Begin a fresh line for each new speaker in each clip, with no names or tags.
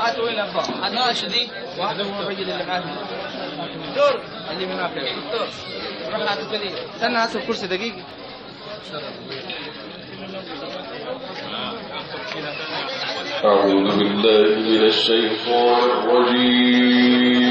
هاتوا وين الأخبار؟ هات راشدي واحد هو الرجل اللي معاه دكتور. اللي من دكتور. روح هات الكريم استنى هات الكرسي دقيقة.
أعوذ بالله من الشيطان الرجيم.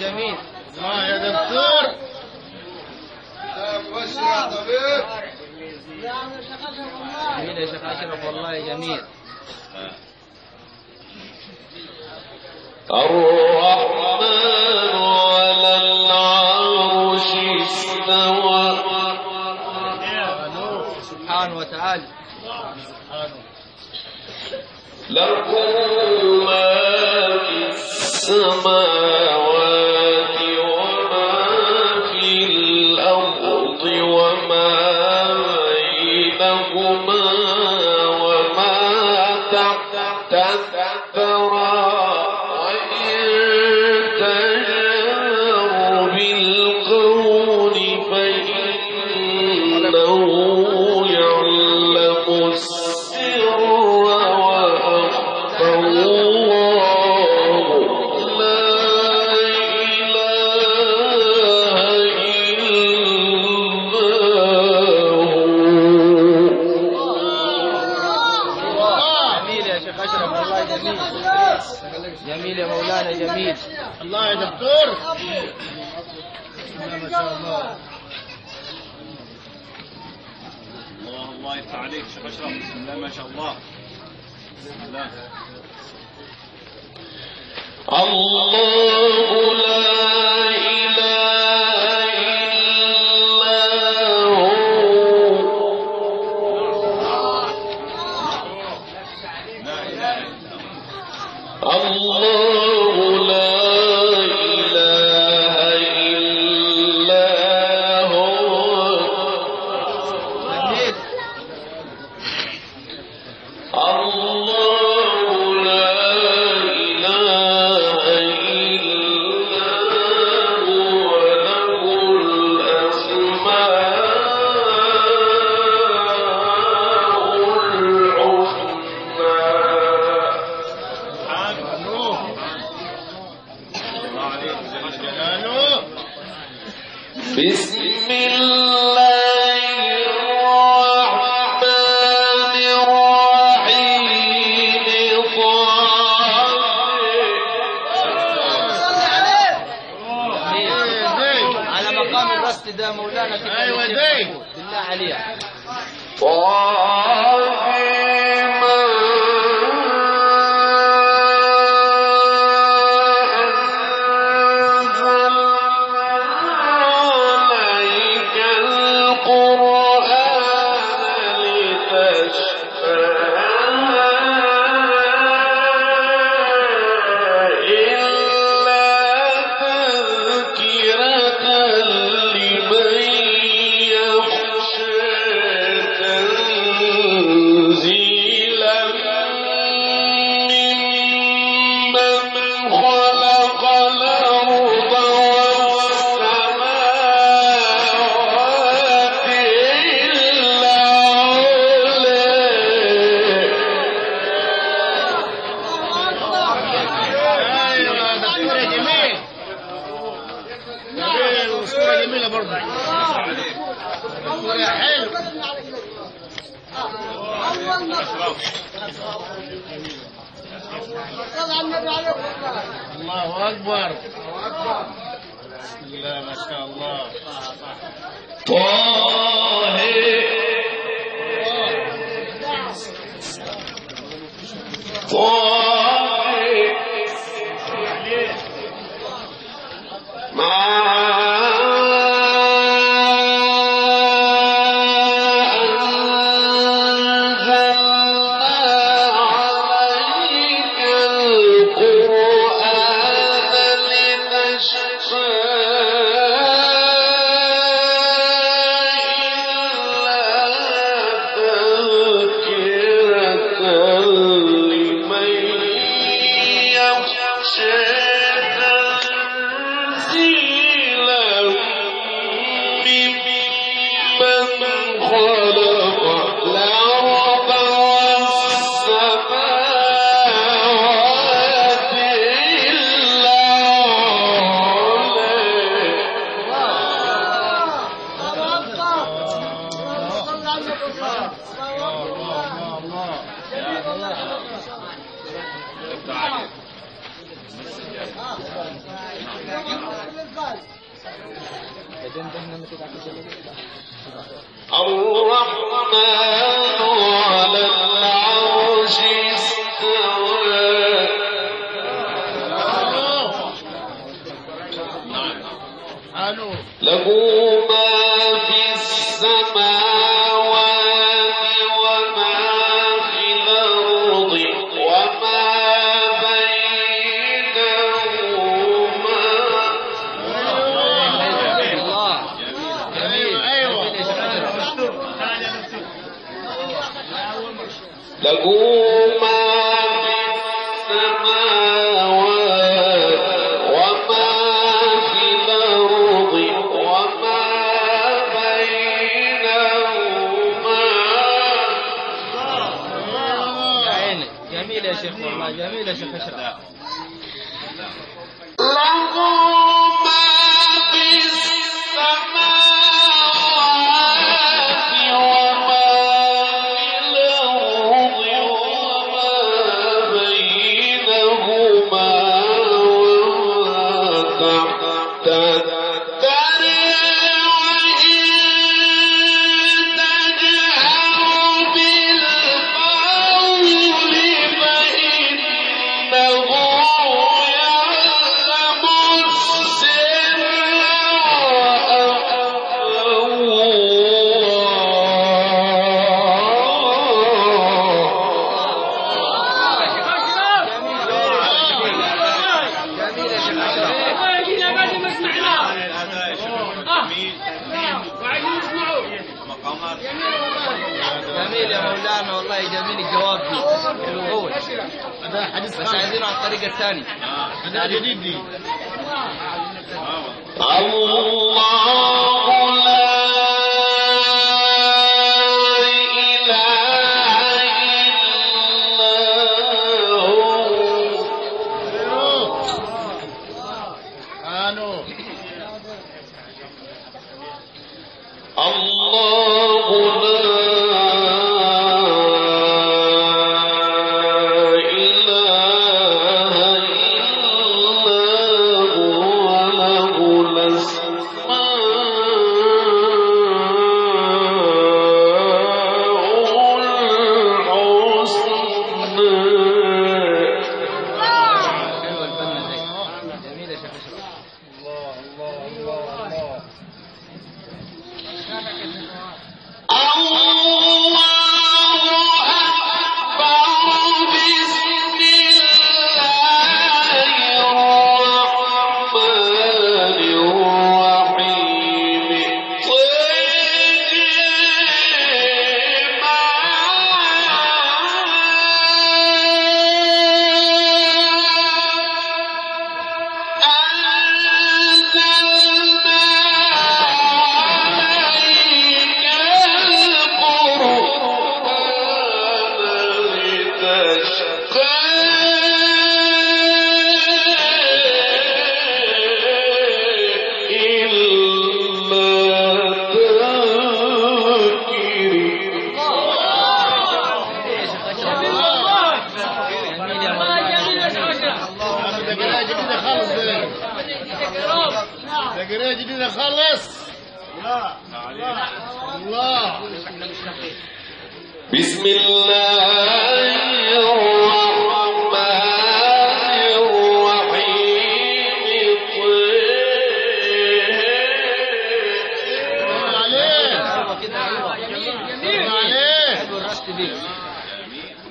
جميل.
الله يا دكتور.
جميل يا شيخ أشرف والله جميل.
الرحمن على العرش استوى.
سبحانه وتعالى. له ما في السماوات
بسم الله.
الرحمن
جميل
يا مولانا والله جميل الجواب دي
حديث
بس عايزينه على الطريقة الثانية.
الله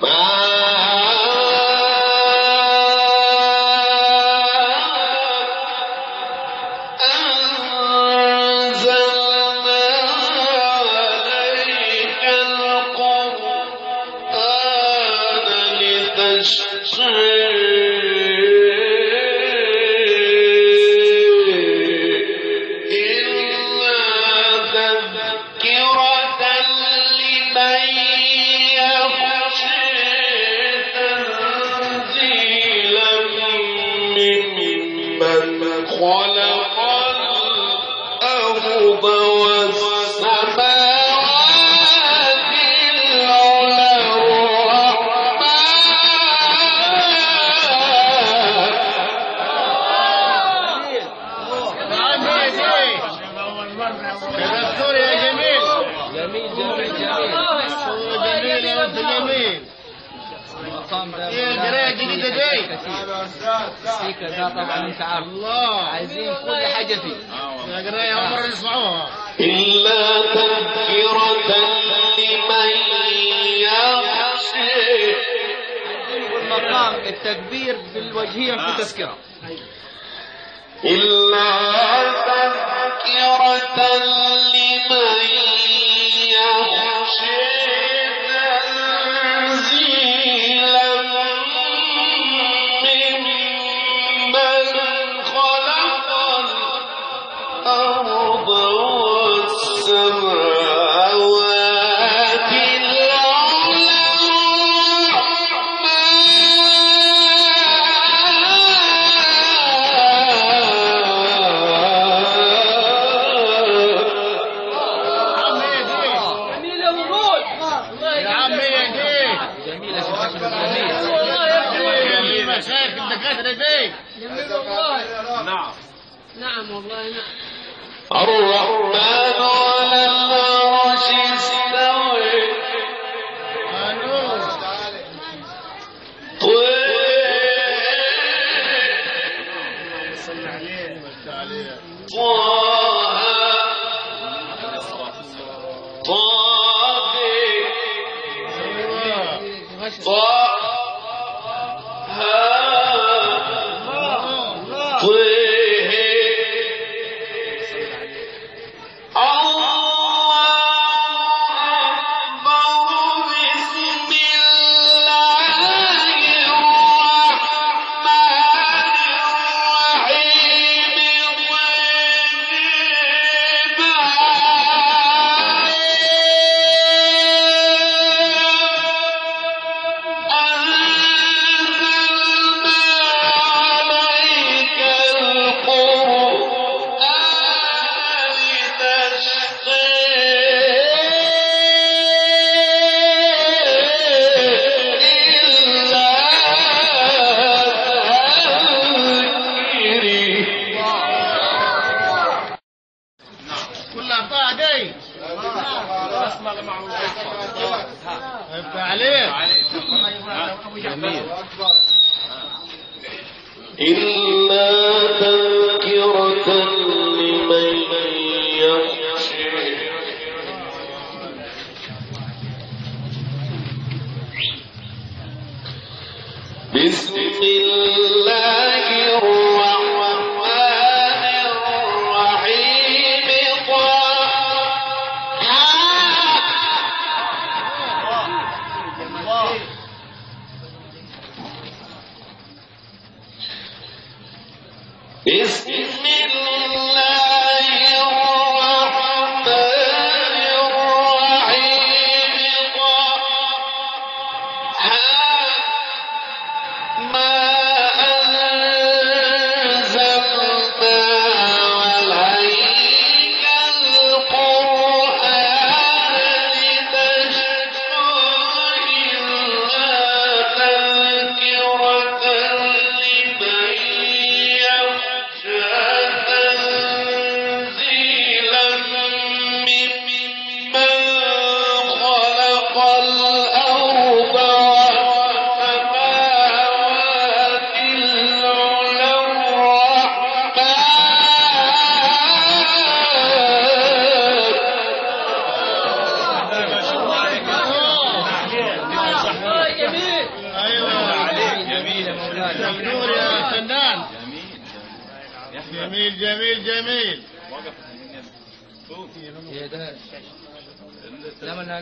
ba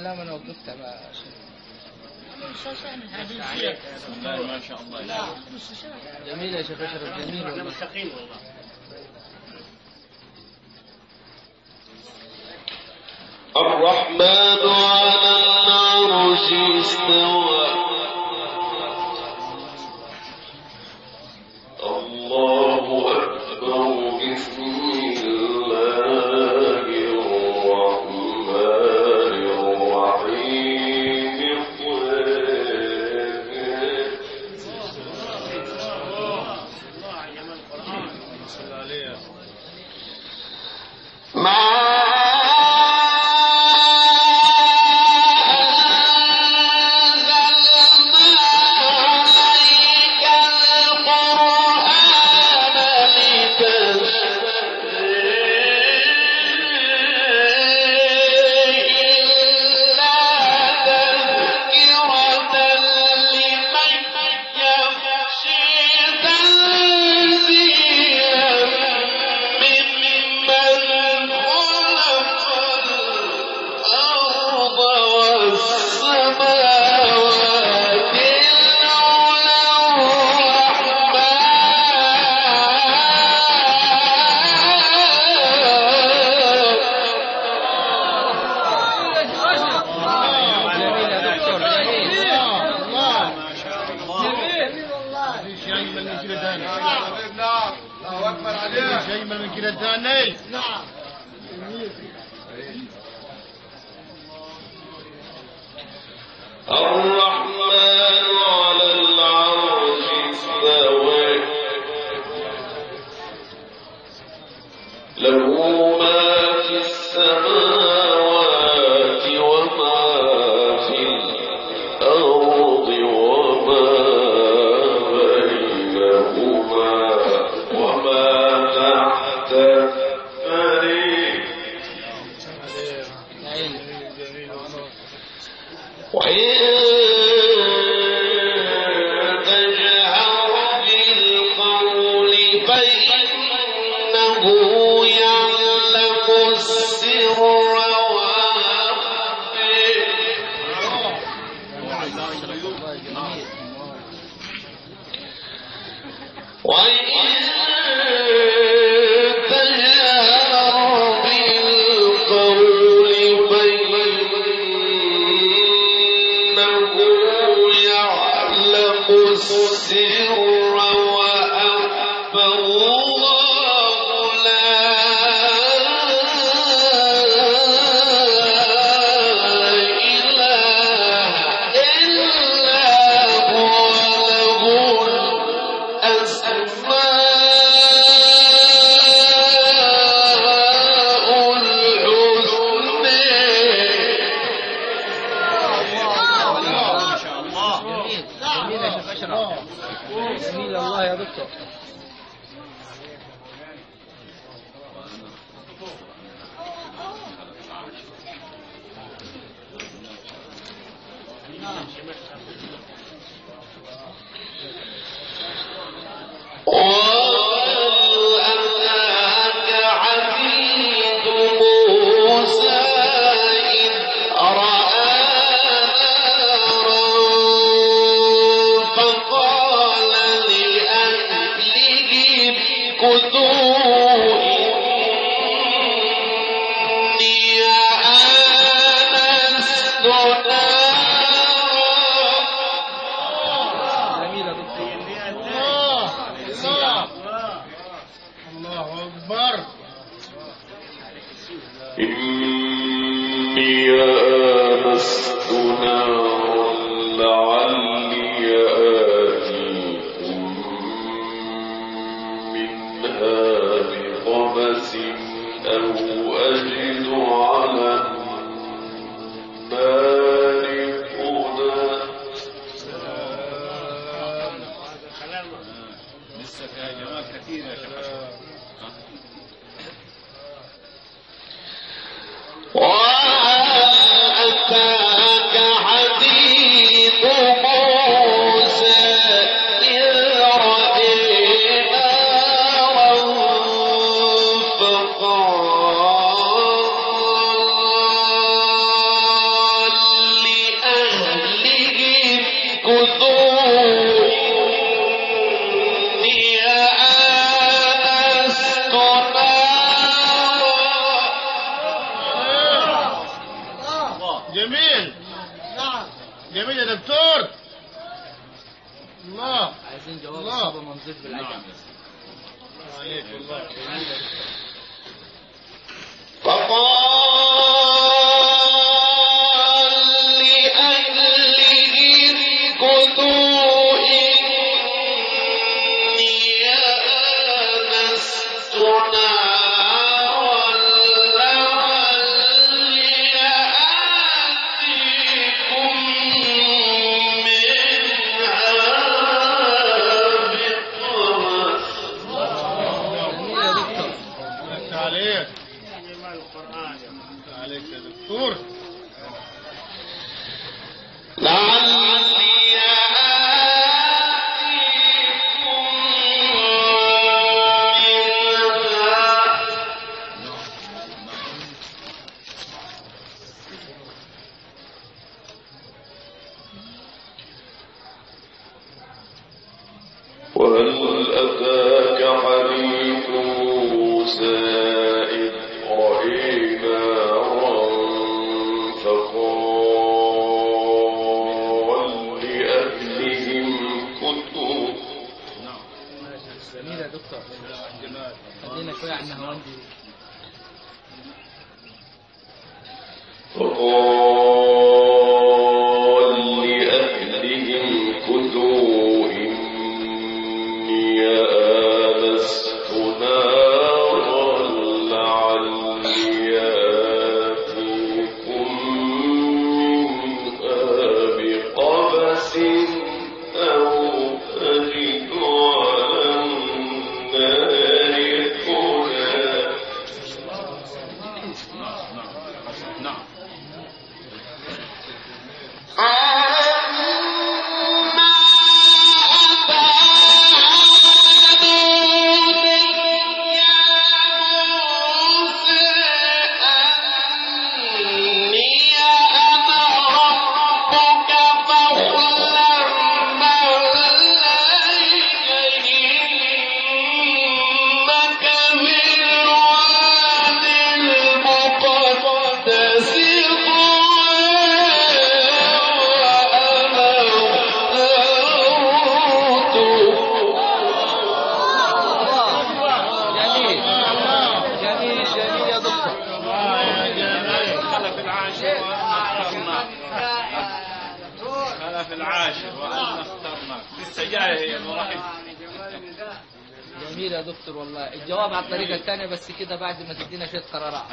الكلام أنا
وقفت على ما
شاء
جميل يا شيخ أشرف جميل والله.
الرحمن الله
اكبر عليك
شيء من
نعم.
الرحمن على العرش استوى.
له
ما
وهل أتاك حديث موسى؟
كده بعد ما تدينا شوية قرارات.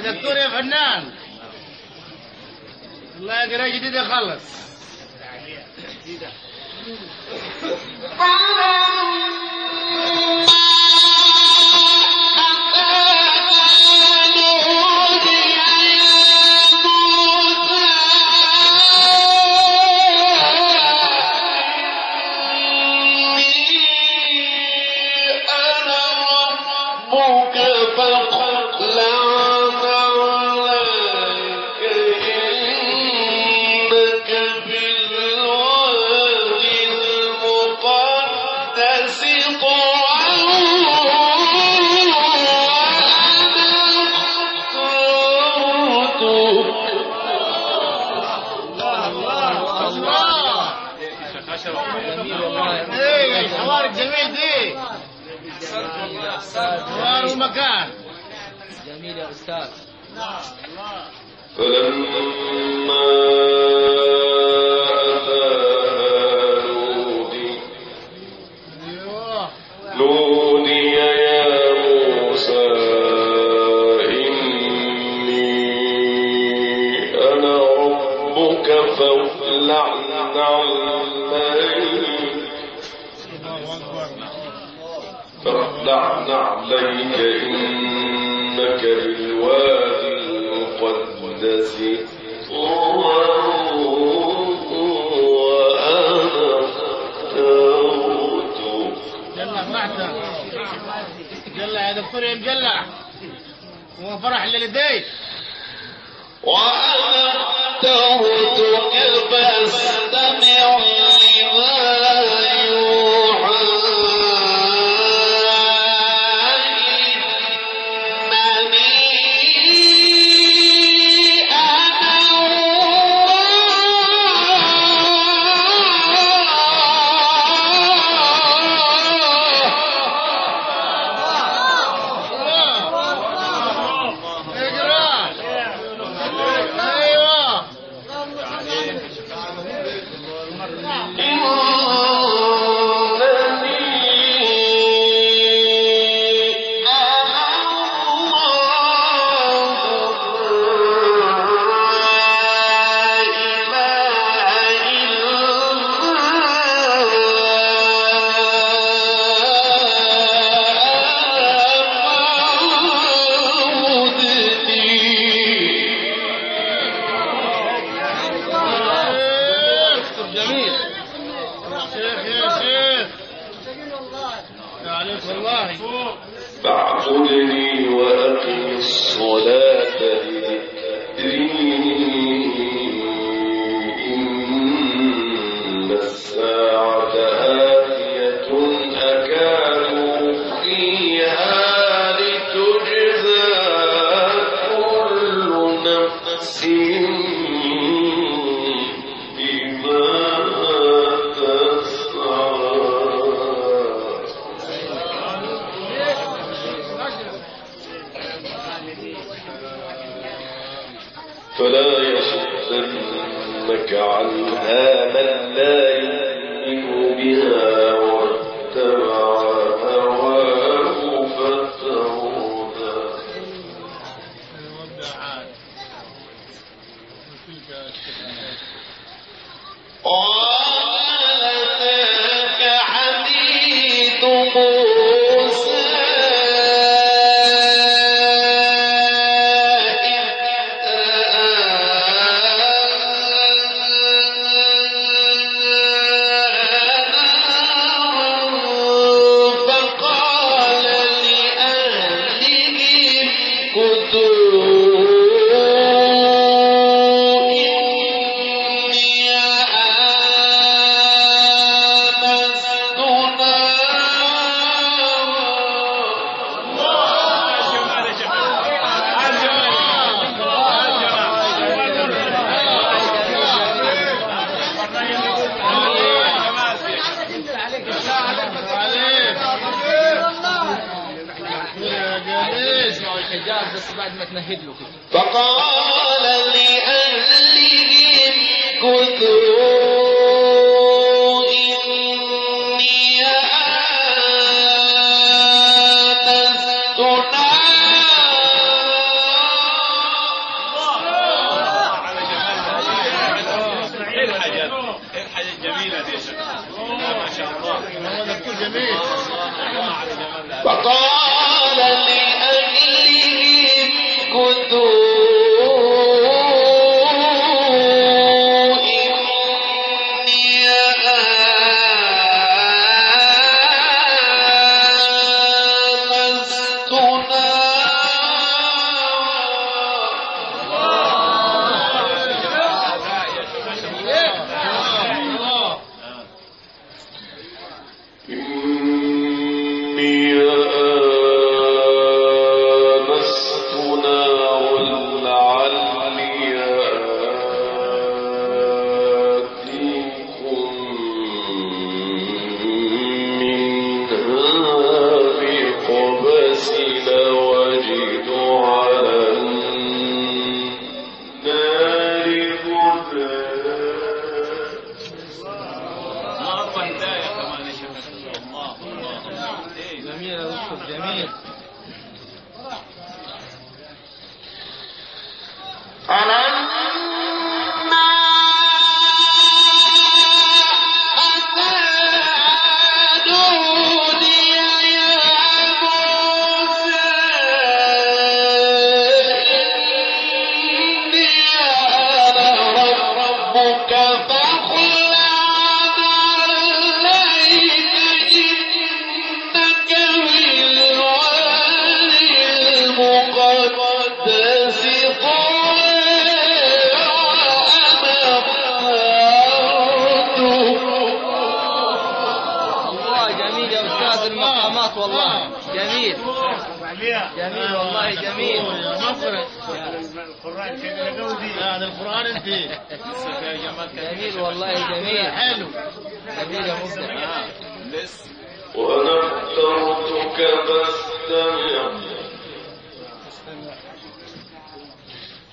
دكتور
يا
فنان. الله يقرأ جديد يخلص
عمر يا
مجلع. وفرح للديش
وأنا تهت إذ فاستمع لما
بعد ما تمهد له كده.
فقال لأهلهم
كثر والله. جميل. جميل والله جميل.
مفرد القرآن القرآن انت.
جميل والله جميل.
حلو.
جميل يا مبدع
اخترتك فاستمع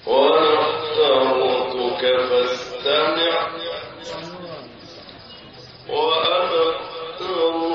ونذرتك فاستمع وأنا اخترتك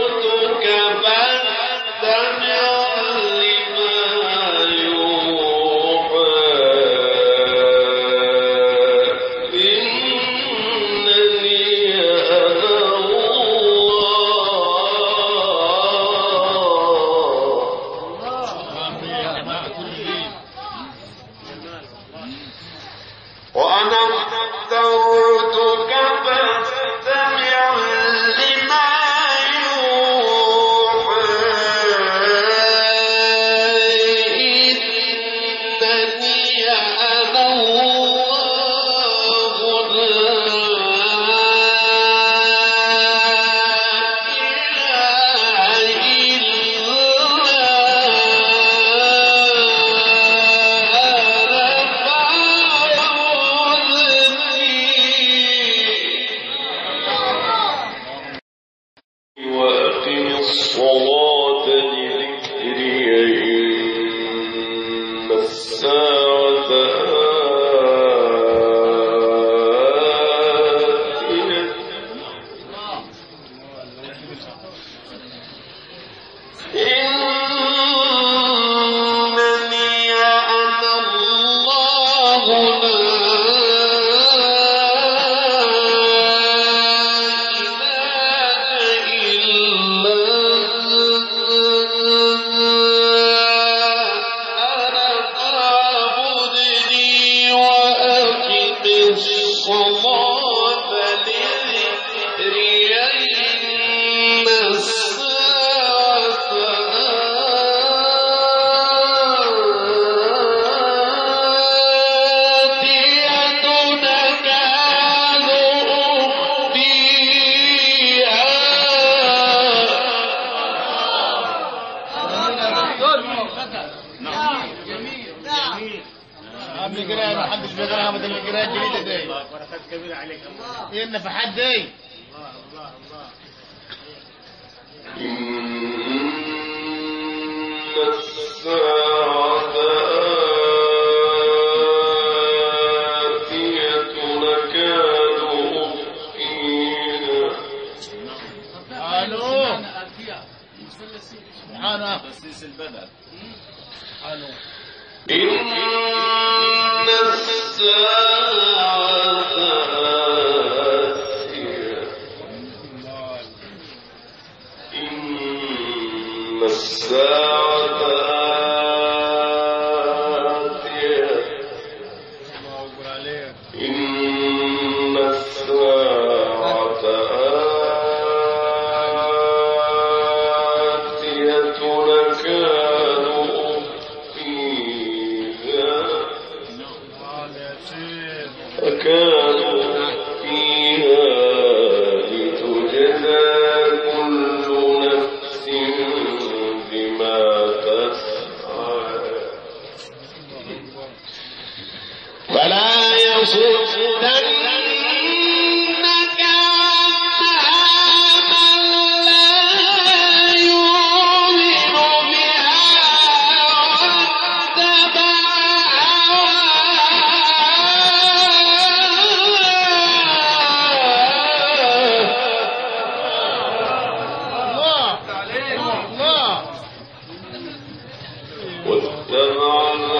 قل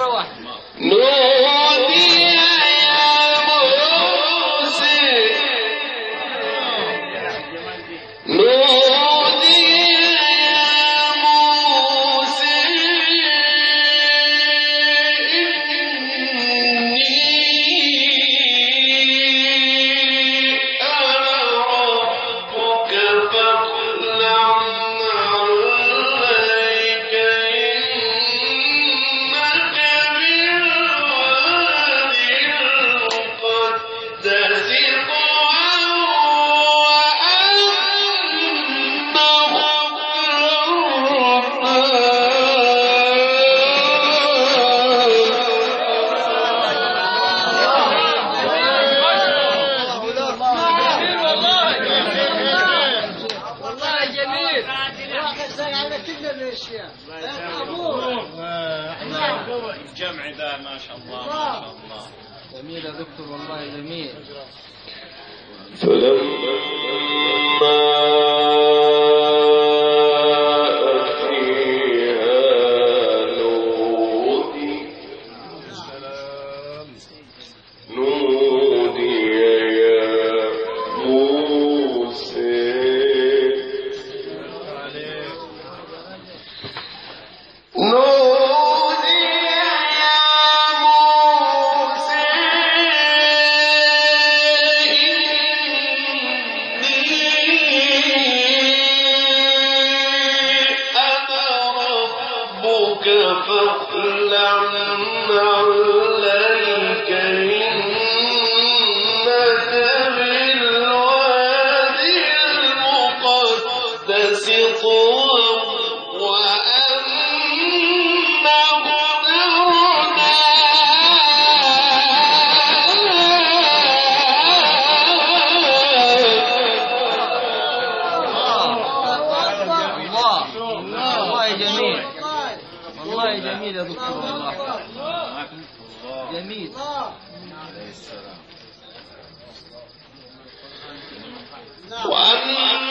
كمان مرة جميل
يا
دكتور
والله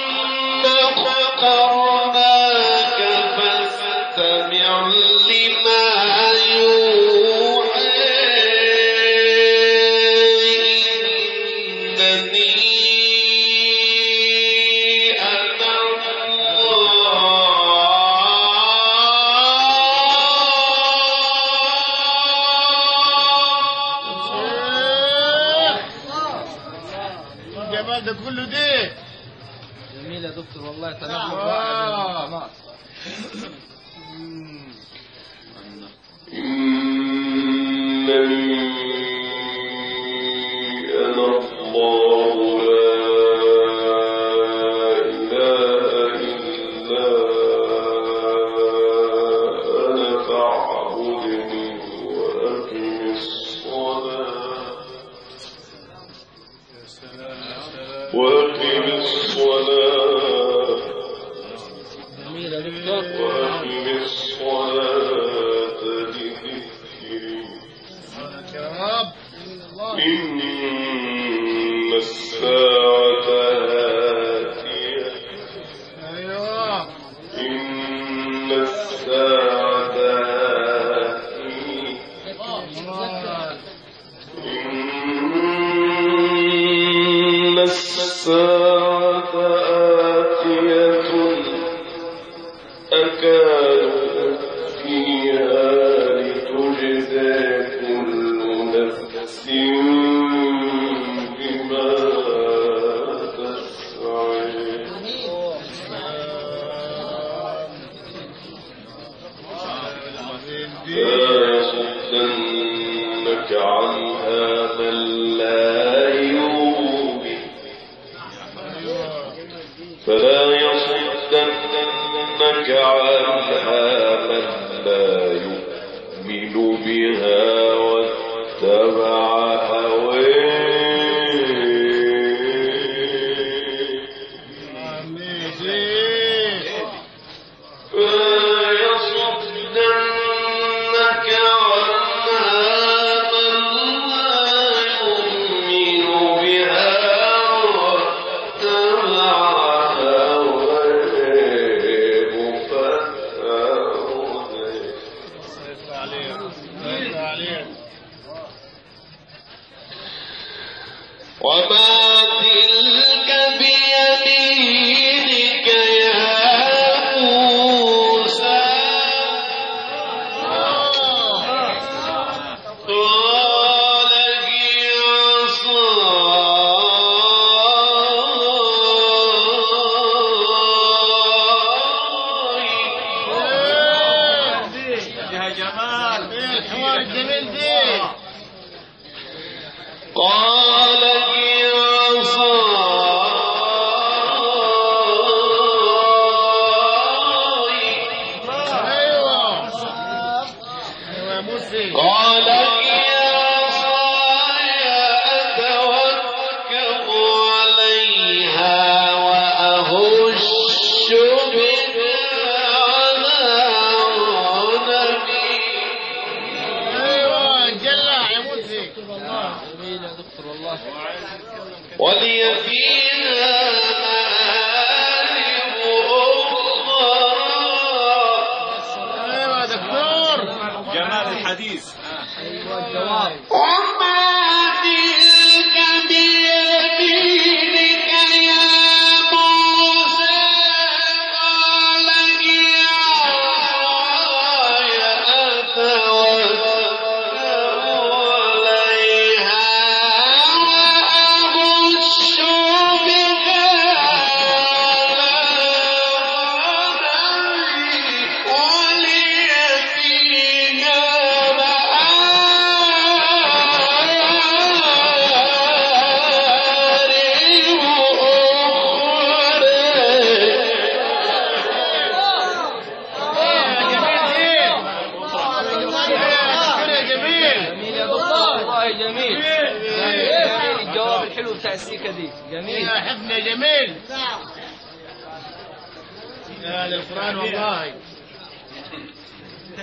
خسران والله.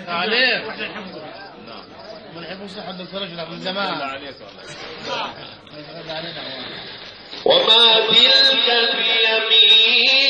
عليك
من
يحبون حد الفرج من
زمان.
وما تلك بيمين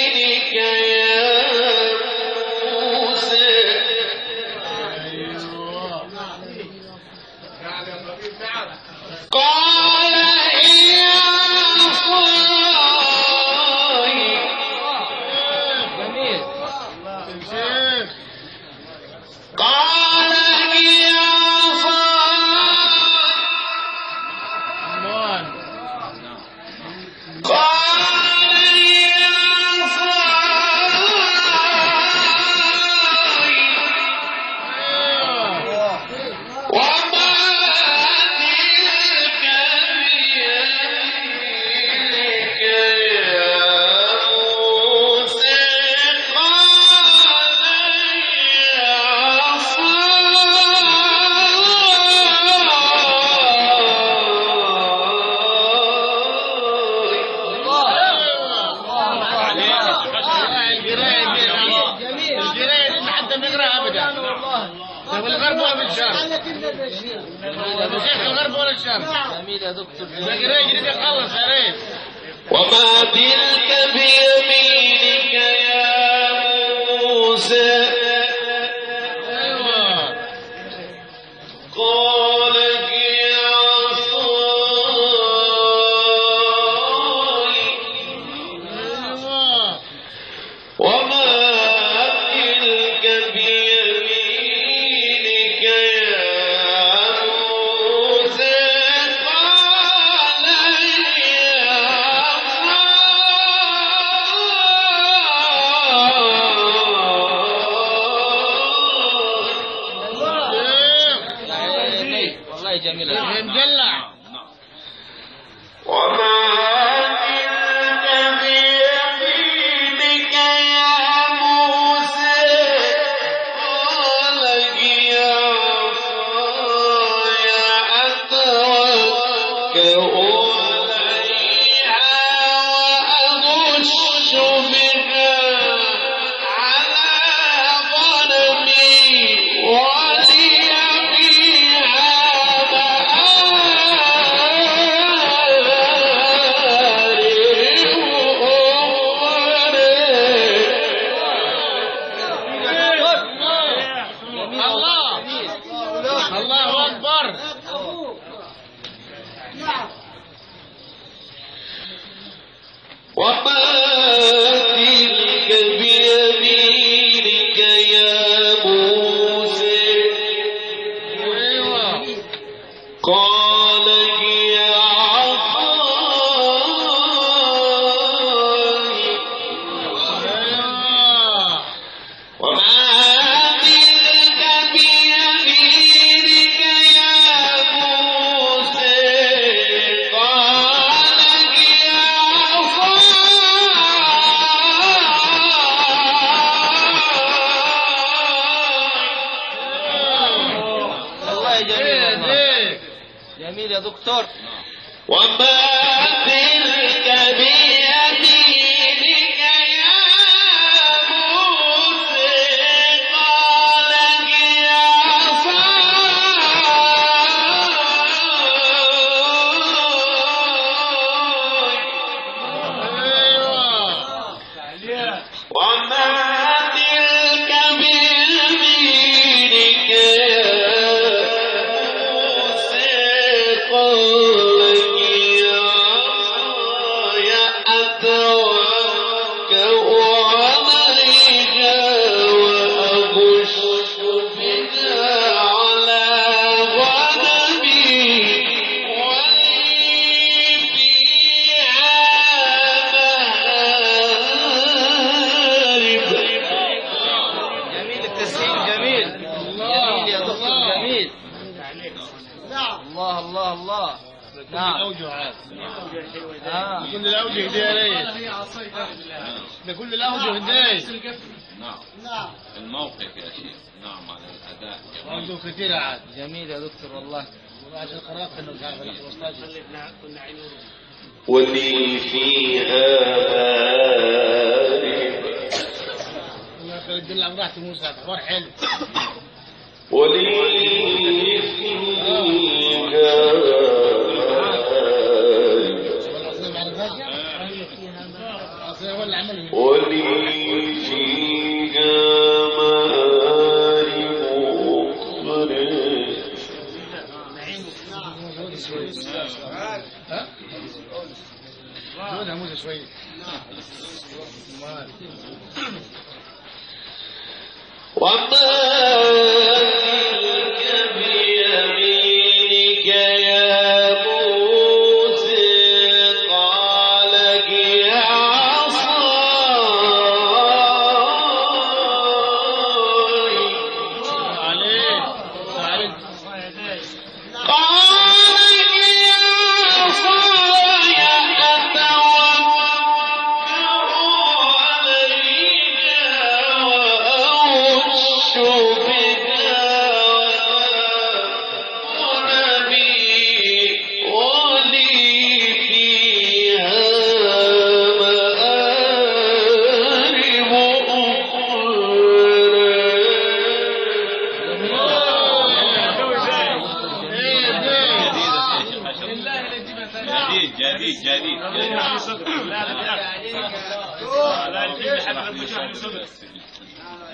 ده
كل نعم، القهوة وهداية نعم.
نعم. الموقف يا شيخ. نعم على الأداء.
برضه كتير عاد.
جميل يا دكتور والله.
عشان قرأت إنه مش عارف
واللي فيها بارك
الله يخليك دلع براحتي موسى. حوار حلو.
ولي فيها آه.
only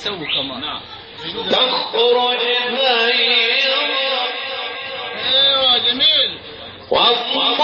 يسووا كمان
تخرج بيضا
أيوه جميل.
والطب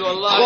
والله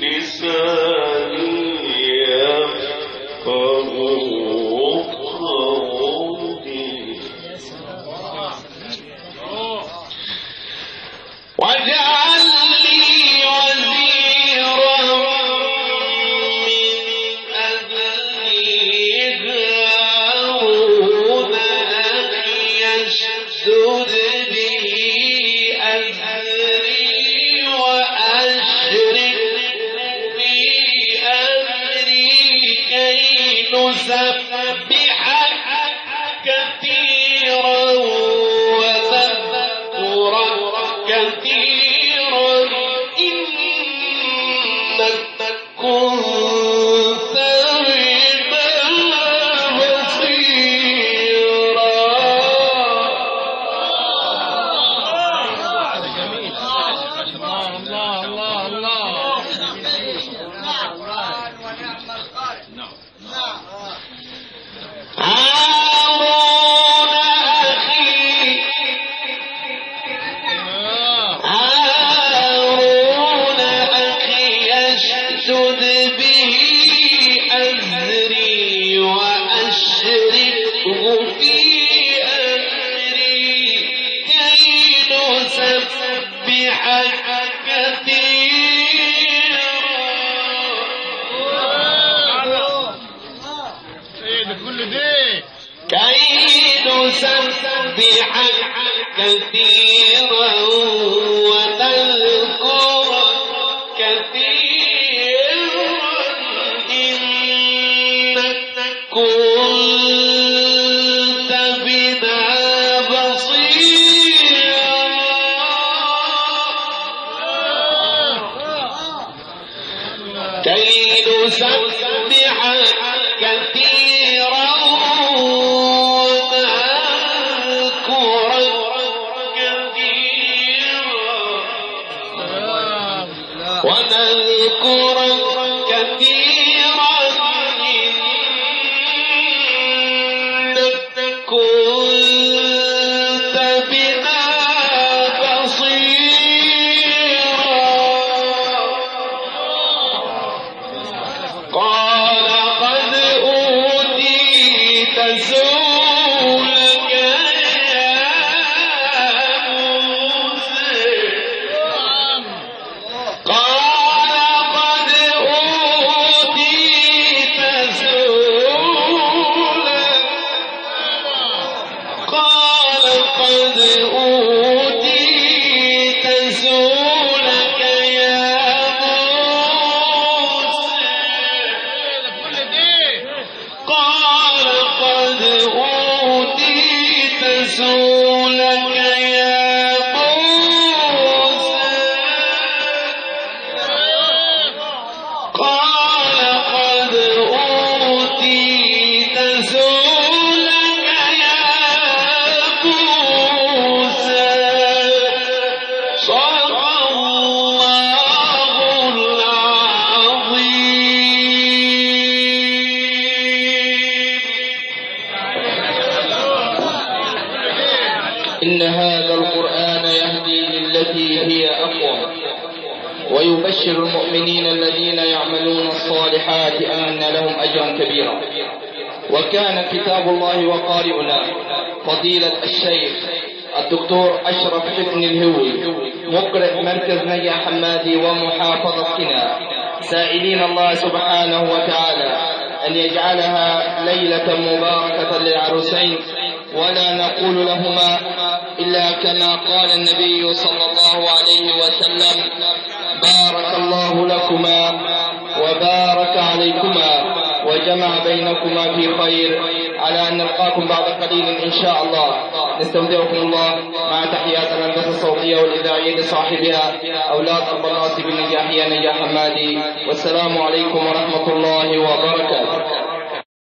من